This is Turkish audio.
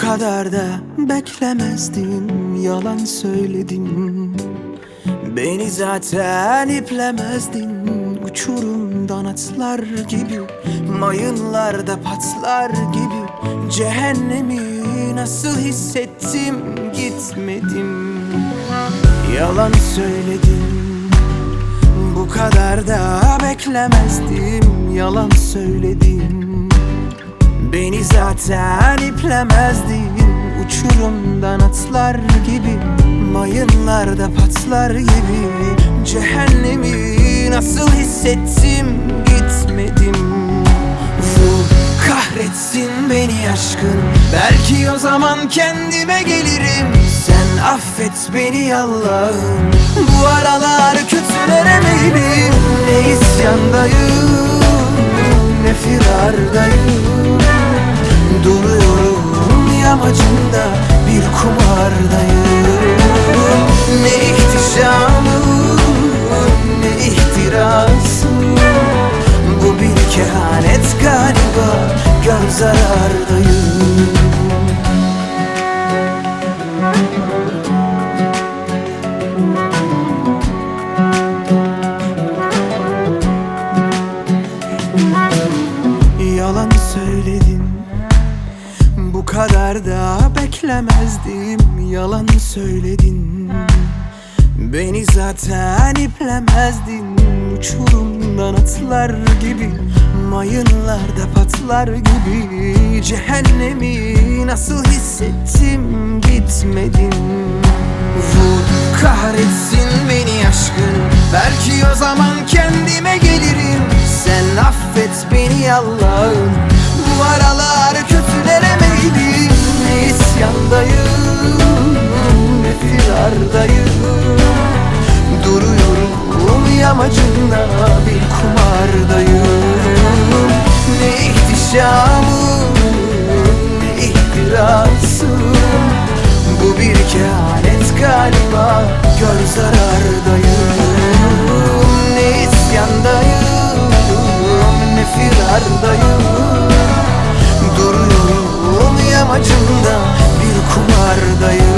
kadar da beklemezdim Yalan söyledin. Beni zaten iplemezdin. Uçurumdan atlar gibi Mayınlarda patlar gibi. Cehennemi nasıl hissettim Gitmedim. Yalan söyledim Bu kadar da beklemezdim Yalan söyledim Zaten iplemezdin Uçurumdan atlar gibi Mayınlarda patlar gibi. Cehennemi nasıl hissettim Gitmedim. Vur kahretsin beni aşkın. Belki o zaman kendime gelirim. Sen affet beni Allah'ım. Bu aralar kötülere meylim zarardayım. Yalan söyledin Bu kadar da beklemezdim. Yalan söyledin Beni zaten iplemezdin. Uçurumdan atlar gibi Mayınlarda patlar gibi Cehennemi nasıl hissettim gitmedin Vur kahretsin beni aşkın Belki o zaman kendime gelirim. Sen affet beni Allah'ım Bu aralar ihtişamım ne ihtirasım Bu bir kehanet galiba. Gör zarardayım. Ne isyandayım ne firardayım. Duruyorum yamacında bir kumardayım